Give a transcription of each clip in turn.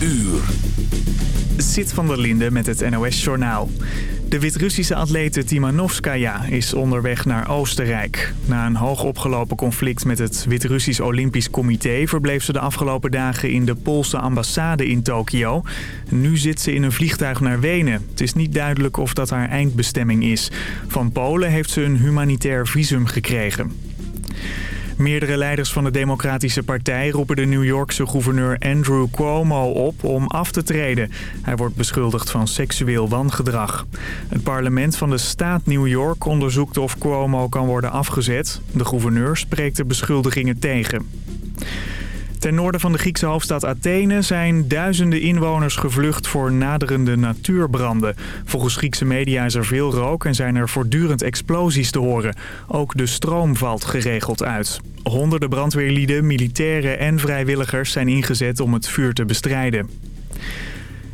uur. Zit van der Linde met het NOS-journaal. De Wit-Russische atlete Timanovskaya is onderweg naar Oostenrijk. Na een hoogopgelopen conflict met het Wit-Russisch Olympisch Comité... verbleef ze de afgelopen dagen in de Poolse ambassade in Tokio. Nu zit ze in een vliegtuig naar Wenen. Het is niet duidelijk of dat haar eindbestemming is. Van Polen heeft ze een humanitair visum gekregen. Meerdere leiders van de Democratische Partij roepen de New Yorkse gouverneur Andrew Cuomo op om af te treden. Hij wordt beschuldigd van seksueel wangedrag. Het parlement van de staat New York onderzoekt of Cuomo kan worden afgezet. De gouverneur spreekt de beschuldigingen tegen. Ten noorden van de Griekse hoofdstad Athene zijn duizenden inwoners gevlucht voor naderende natuurbranden. Volgens Griekse media is er veel rook en zijn er voortdurend explosies te horen. Ook de stroom valt geregeld uit. Honderden brandweerlieden, militairen en vrijwilligers zijn ingezet om het vuur te bestrijden.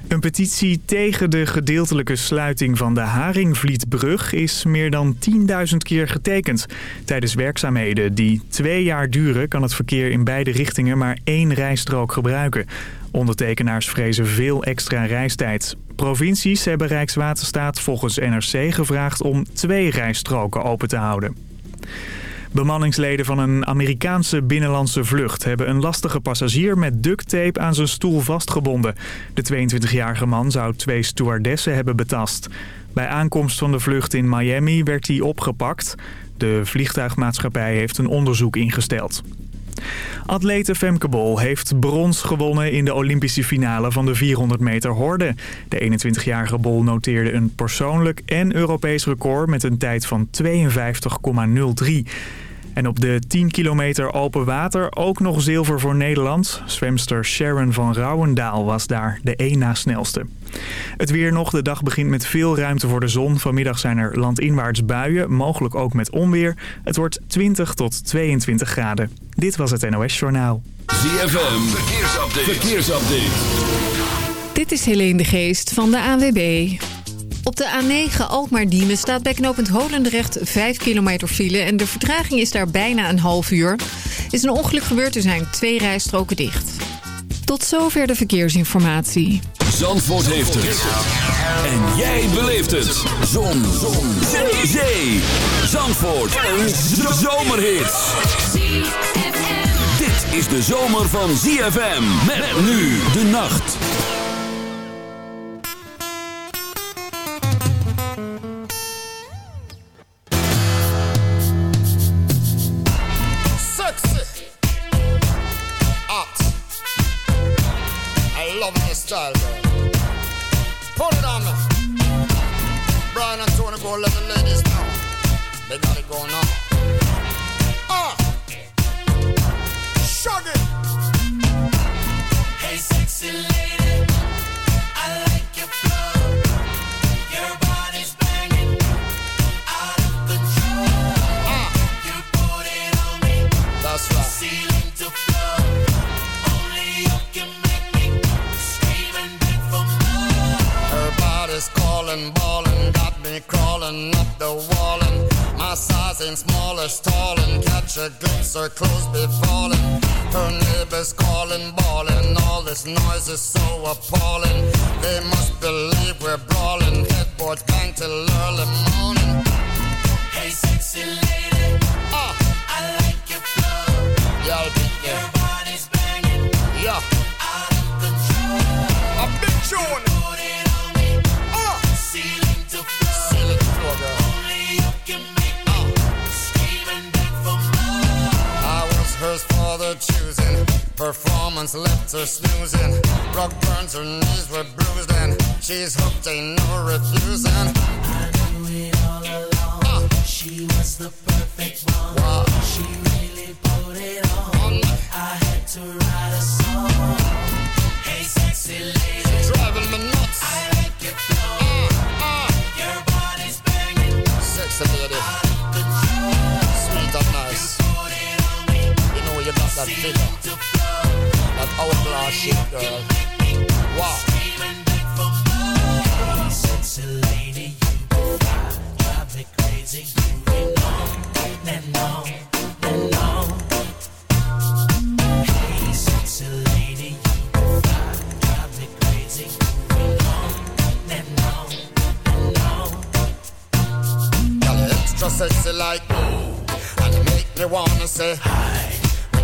Een petitie tegen de gedeeltelijke sluiting van de Haringvlietbrug is meer dan 10.000 keer getekend. Tijdens werkzaamheden die twee jaar duren kan het verkeer in beide richtingen maar één rijstrook gebruiken. Ondertekenaars vrezen veel extra reistijd. Provincies hebben Rijkswaterstaat volgens NRC gevraagd om twee rijstroken open te houden. Bemanningsleden van een Amerikaanse binnenlandse vlucht hebben een lastige passagier met ducttape aan zijn stoel vastgebonden. De 22-jarige man zou twee stewardessen hebben betast. Bij aankomst van de vlucht in Miami werd hij opgepakt. De vliegtuigmaatschappij heeft een onderzoek ingesteld. Atlete Femke Bol heeft brons gewonnen in de Olympische finale van de 400 meter horde. De 21-jarige Bol noteerde een persoonlijk en Europees record met een tijd van 52,03. En op de 10 kilometer open water ook nog zilver voor Nederland. Zwemster Sharon van Rouwendaal was daar de één na snelste. Het weer nog. De dag begint met veel ruimte voor de zon. Vanmiddag zijn er landinwaarts buien, mogelijk ook met onweer. Het wordt 20 tot 22 graden. Dit was het NOS Journaal. ZFM, verkeersupdate. verkeersupdate. Dit is Helene de Geest van de ANWB. Op de A9 Alkmaar-Diemen staat bij knooppunt Holendrecht 5 kilometer file... en de vertraging is daar bijna een half uur. Is een ongeluk gebeurd, er zijn twee rijstroken dicht. Tot zover de verkeersinformatie. Zandvoort heeft het. En jij beleeft het. Zon. Zon. Zee. Zee. Zandvoort. Een zomerhit. Dit is de zomer van ZFM. Met nu de nacht. And catch a glimpse, her clothes be falling. Her neighbors calling, bawling. All this noise is so appalling. They must believe we're brawling. Headboards bang till early morning. Hey, sexy lady. Ah, I like your flow. yeah, Your body's banging. Yeah, Out of control. a big tune. Put it on me. Ah, Ceiling for the choosing. Performance left her snoozing. Rock burns, her knees were bruised, and she's hooked, ain't no refusing. I knew it all along. She was the perfect one. Wow. She really put it on. On I had to write a song. Hey, sexy lady. driving me nuts. I like your flow. Ah, ah, Your body's banging. sexy lady, Out that figure. That outlaw shit, girl. Wow. Sexy lady, you me crazy, you. Hey, sexy lady, you me crazy, you extra sexy like and make me wanna say hi.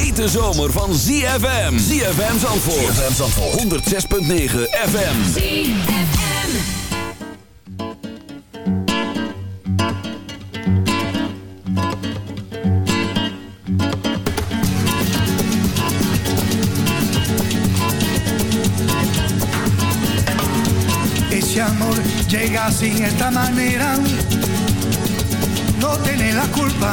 Hete zomer van ZFM. ZFM Zandvoort. ZFM Zandvoort. 106.9 FM. Ese amor llega en esta manera, no tiene la culpa.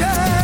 yeah.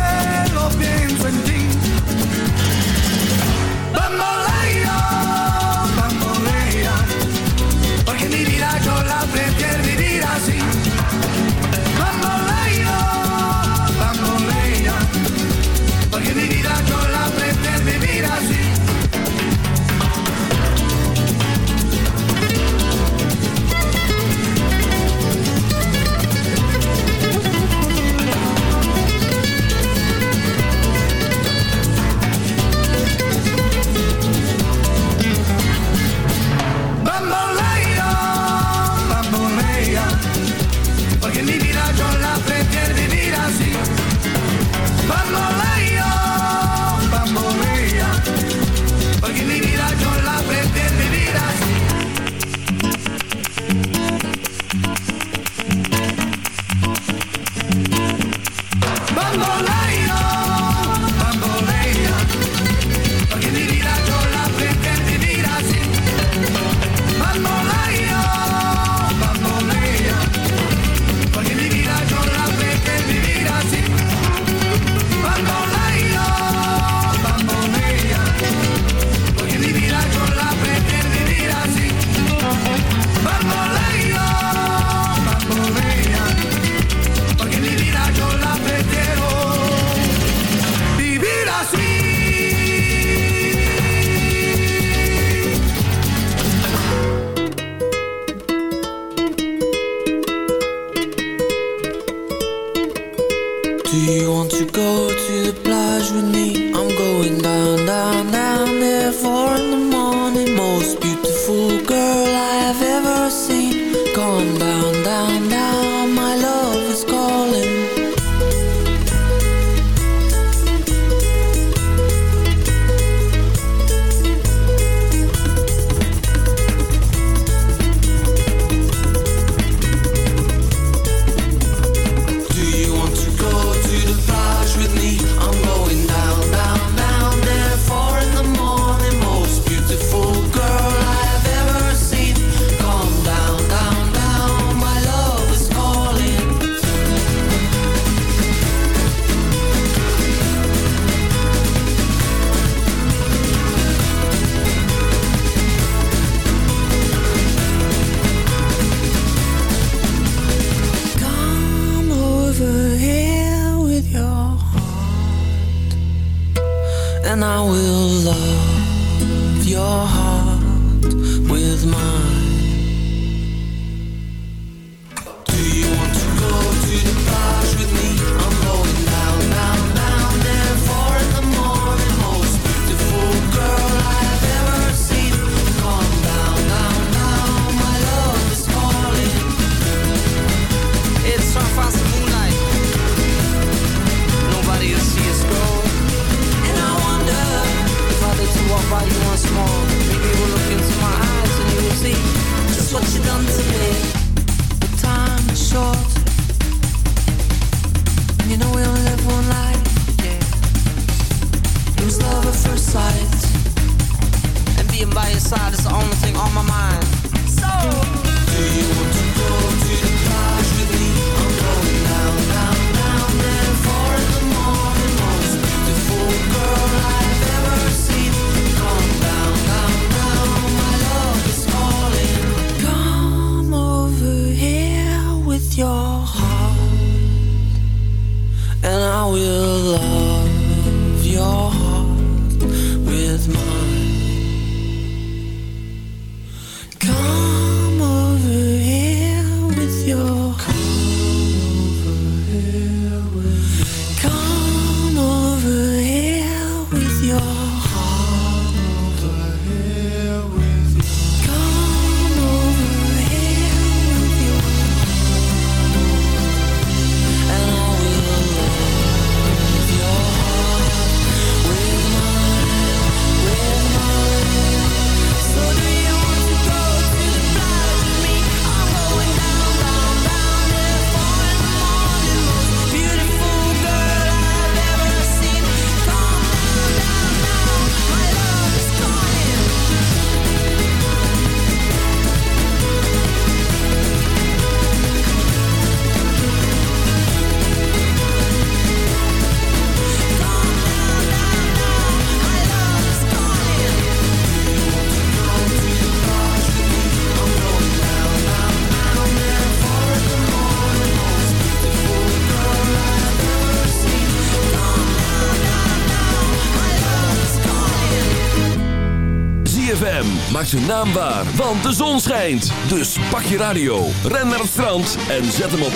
Maak zijn naam waar, want de zon schijnt. Dus pak je radio, ren naar het strand en zet hem op 106.9.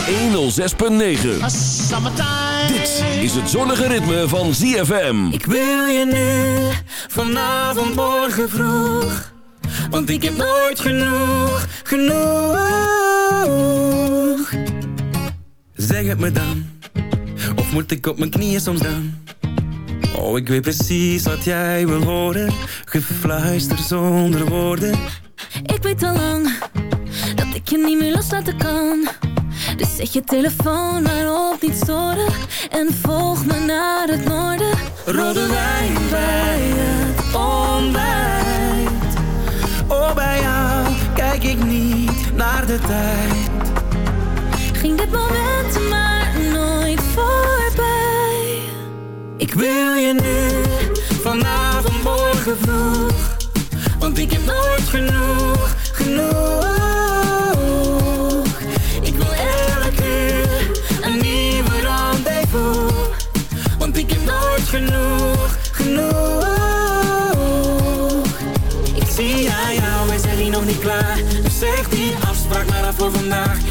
Dit is het zonnige ritme van ZFM. Ik wil je nu, vanavond, morgen vroeg. Want ik heb nooit genoeg, genoeg. Zeg het me dan, of moet ik op mijn knieën soms dan? Oh, ik weet precies wat jij wil horen, gefluister zonder woorden. Ik weet al lang dat ik je niet meer loslaten kan. Dus zet je telefoon maar op niet storen en volg me naar het noorden. Rode wijn bij het ontbijt. Oh, bij jou kijk ik niet naar de tijd. Ging dit moment maar nooit voorbij. Ik wil je nu, Want ik heb nooit genoeg, genoeg. Ik wil elke uur een nieuwe rendezvous. Want ik heb nooit genoeg, genoeg. Ik zie aan jou, wij zijn hier nog niet klaar. Dus zeg die afspraak maar af voor vandaag.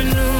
afternoon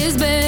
is better.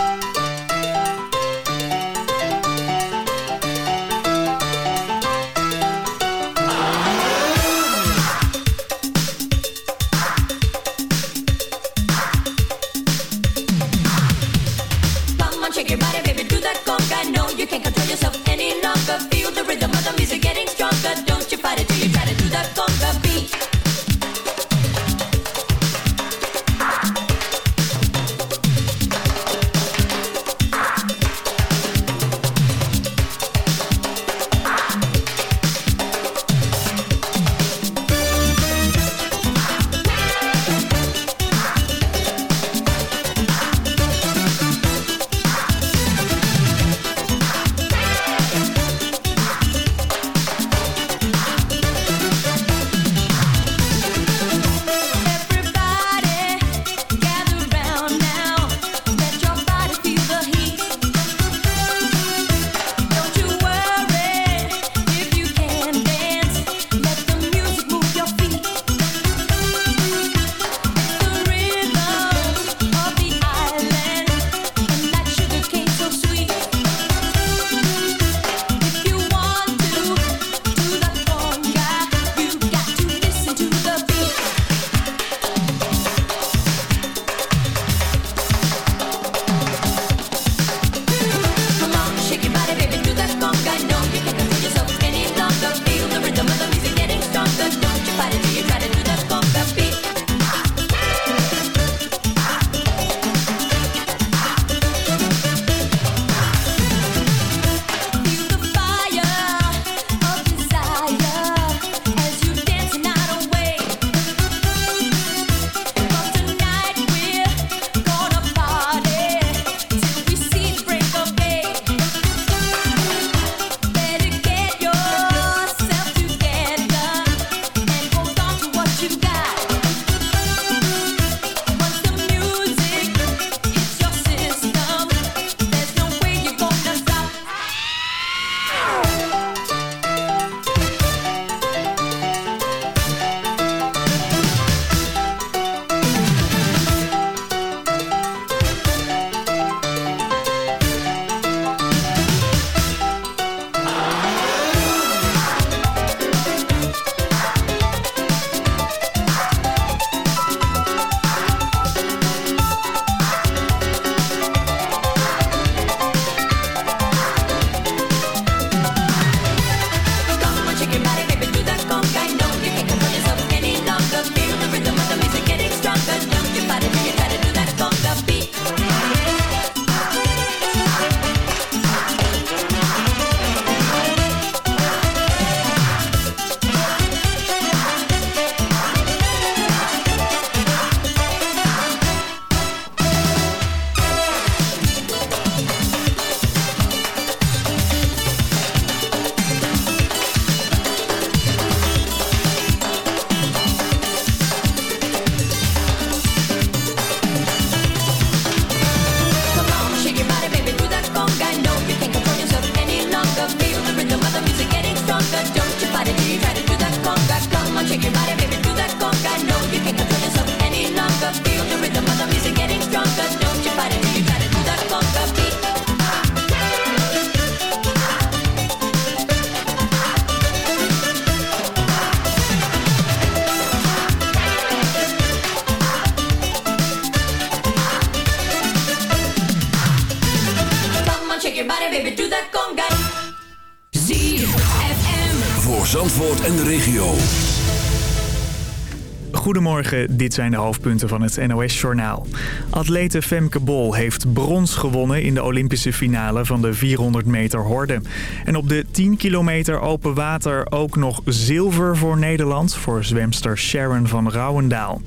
Dit zijn de hoofdpunten van het NOS-journaal. Atlete Femke Bol heeft brons gewonnen in de Olympische finale van de 400 meter horde. En op de 10 kilometer open water ook nog zilver voor Nederland... voor zwemster Sharon van Rouwendaal.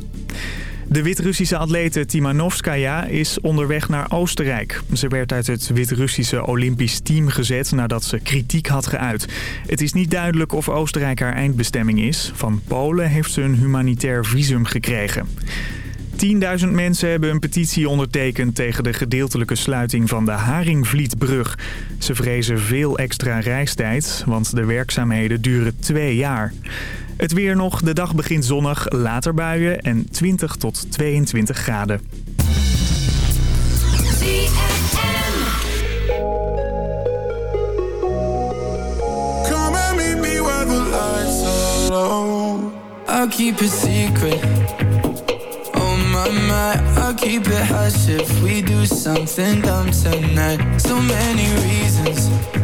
De Wit-Russische atlete Timanovskaya is onderweg naar Oostenrijk. Ze werd uit het Wit-Russische Olympisch team gezet nadat ze kritiek had geuit. Het is niet duidelijk of Oostenrijk haar eindbestemming is. Van Polen heeft ze een humanitair visum gekregen. 10.000 mensen hebben een petitie ondertekend tegen de gedeeltelijke sluiting van de Haringvlietbrug. Ze vrezen veel extra reistijd, want de werkzaamheden duren twee jaar. Het weer nog, de dag begint zonnig, later buien en 20 tot 22 graden. I'll keep it secret. Oh my my, I'll keep it hush if we do something dumb tonight. So many reasons.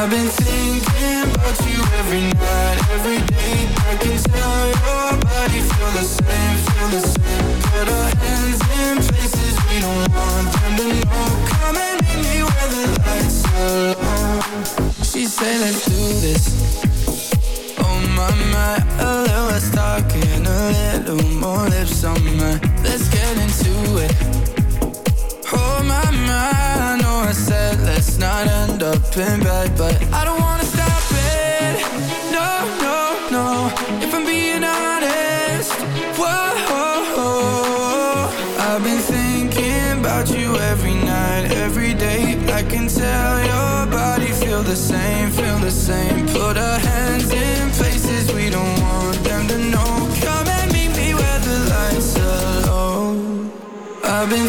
I've been thinking about you every night, every day. I can tell your body feel the same, the same. Put our hands in places we don't want them to know. Come and meet me where the lights are low. She say let's do this. Oh my a little talking, a little more lips on. Let's get into it. Oh my my, I know I said let's not end up in bed, but I don't wanna stop it. No no no, if I'm being honest. Whoa, I've been thinking about you every night, every day. I can tell your body feel the same, feel the same. Put our hands in places we don't want them to know. Come and meet me where the lights are low. I've been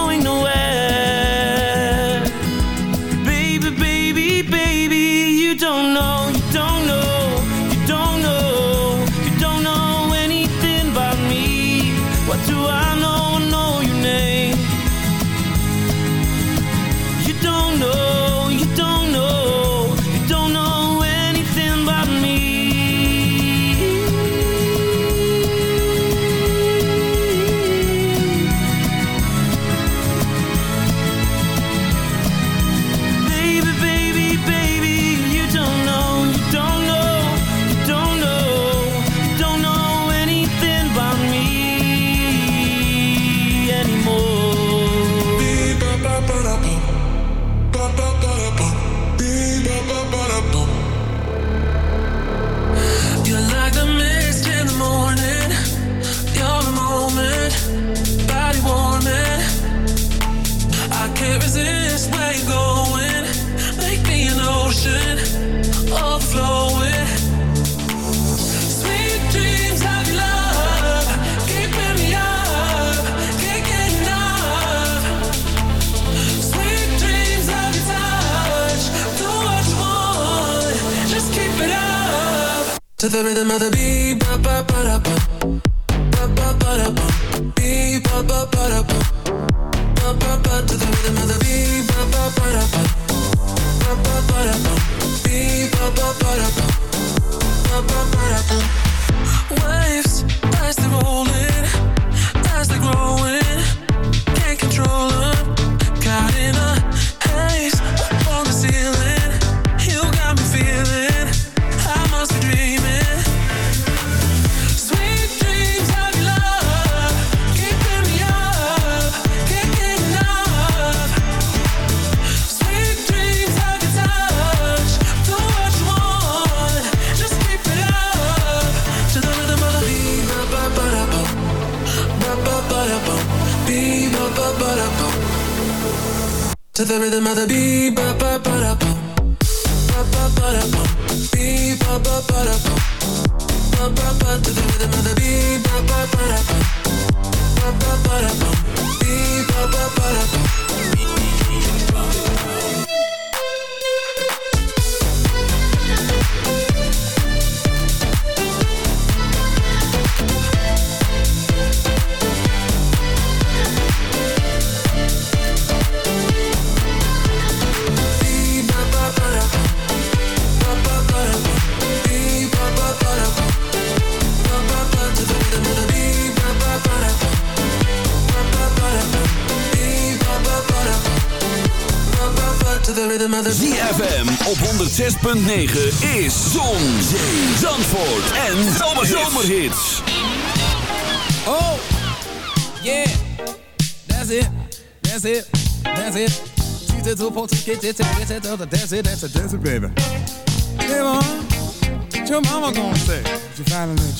To the rhythm of the beat, 106.9 is Zon, Zee, Zandvoort en Zomerhits. Oh, yeah, that's it, that's it, that's it. Two folks get it, get it, that's it, that's it, that's it, baby. Hey, mom, what your mama gonna say? If you finally let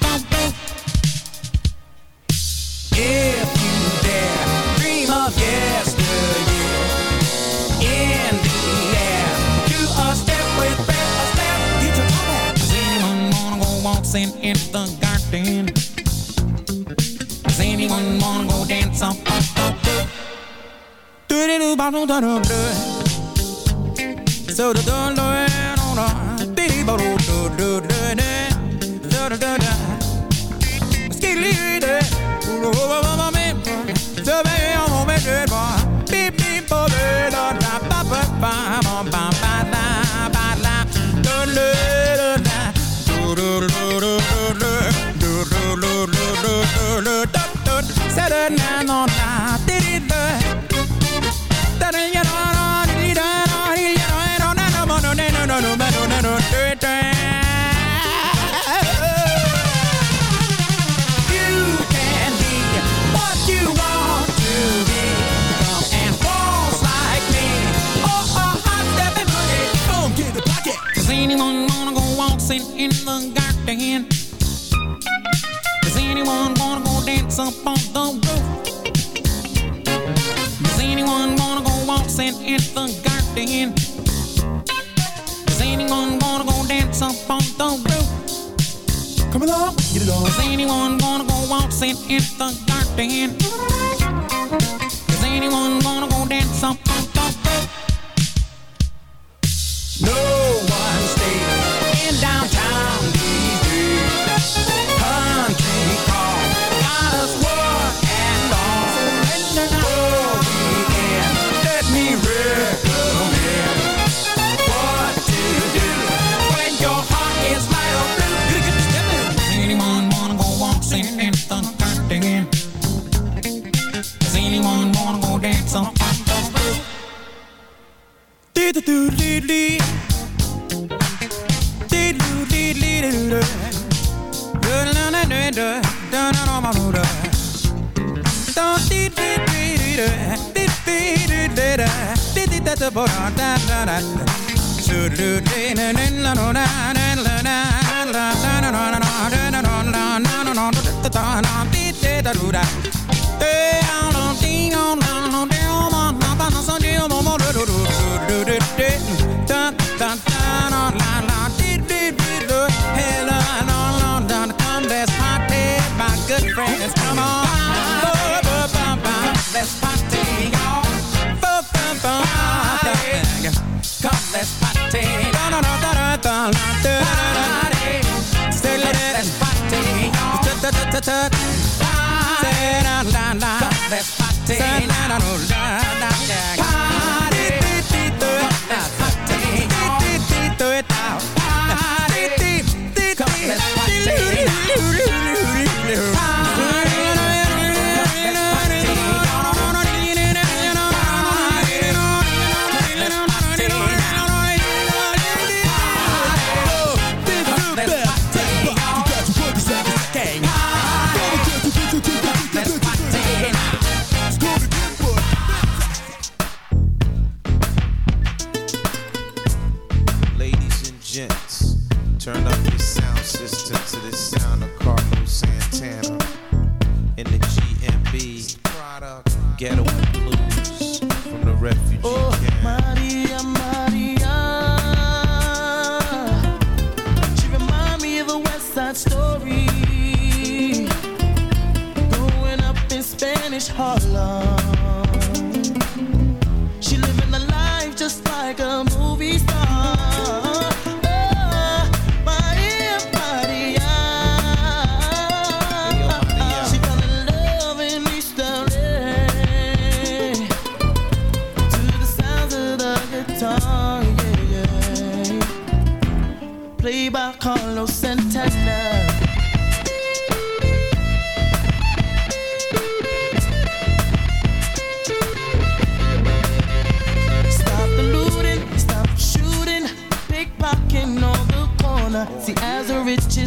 in the garden. Does anyone wanna go dance on the? Do do do ba do da do do. So do do do do do do do do do do do do do do. Saturday night on night. Anyone gonna go waltzing in the garden? despate. No, no, no, da, da, da, da, da, da, Stille despate. Da, da, da, da, da. Say la la la. Despate. Say la la.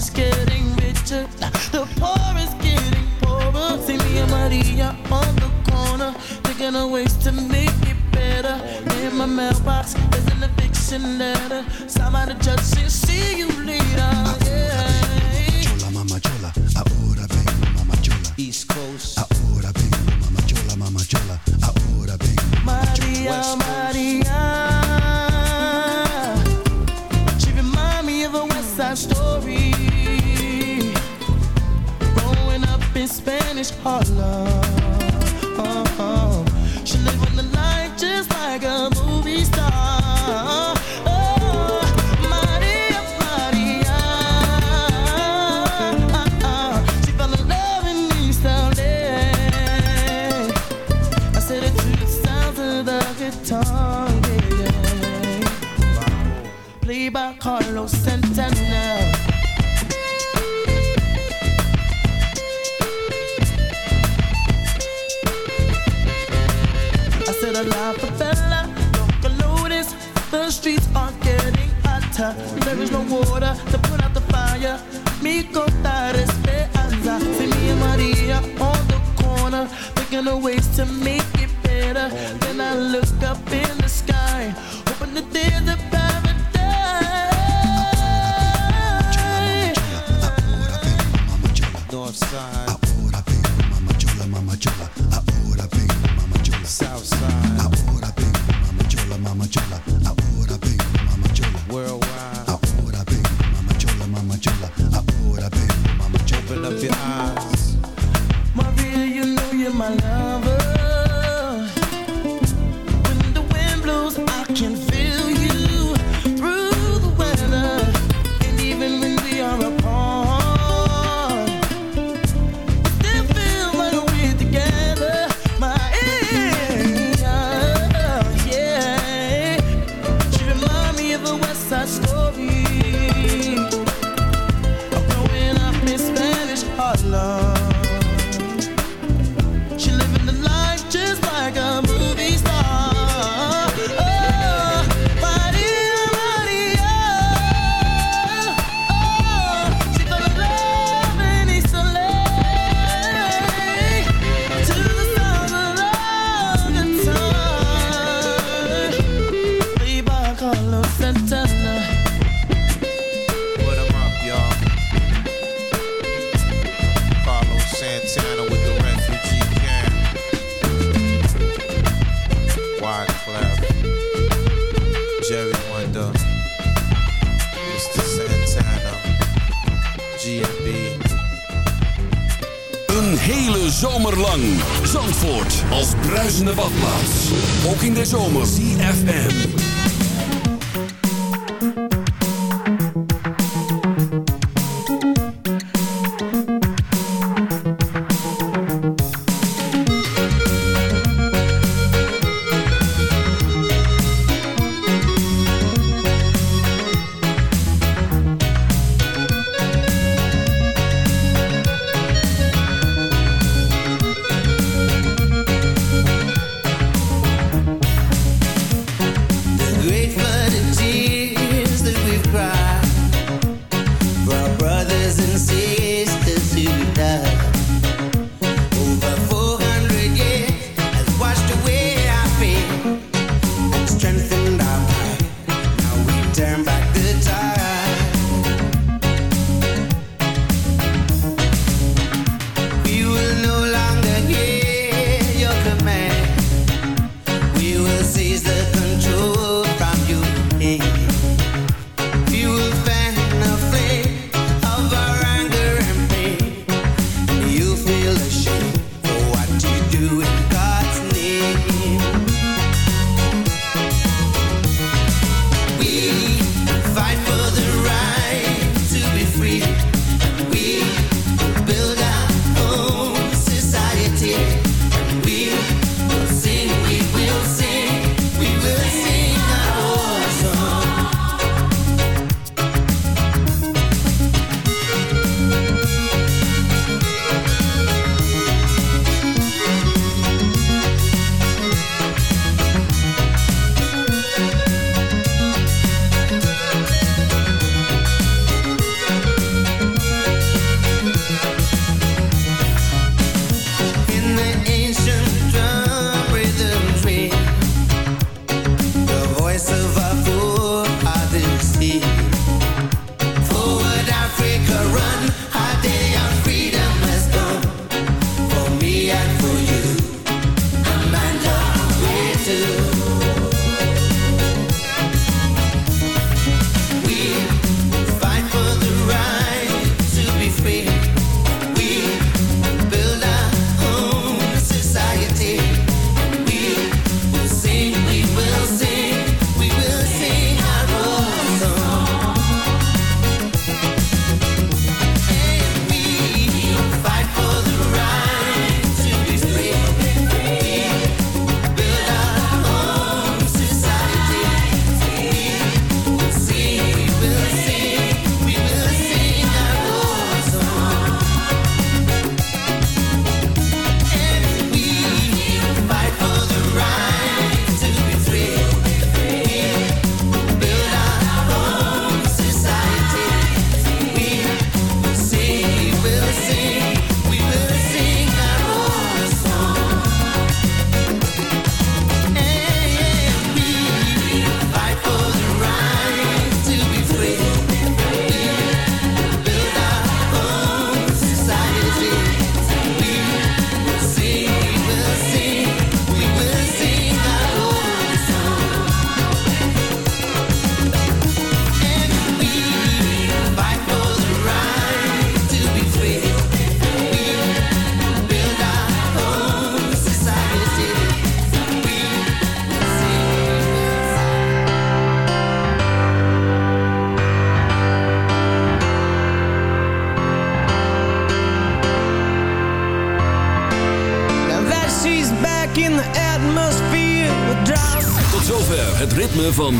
is getting richer. The poor is getting poorer. See me and Maria on the corner, thinking of ways to make it better. In my mailbox, there's an eviction letter. Somebody just see you love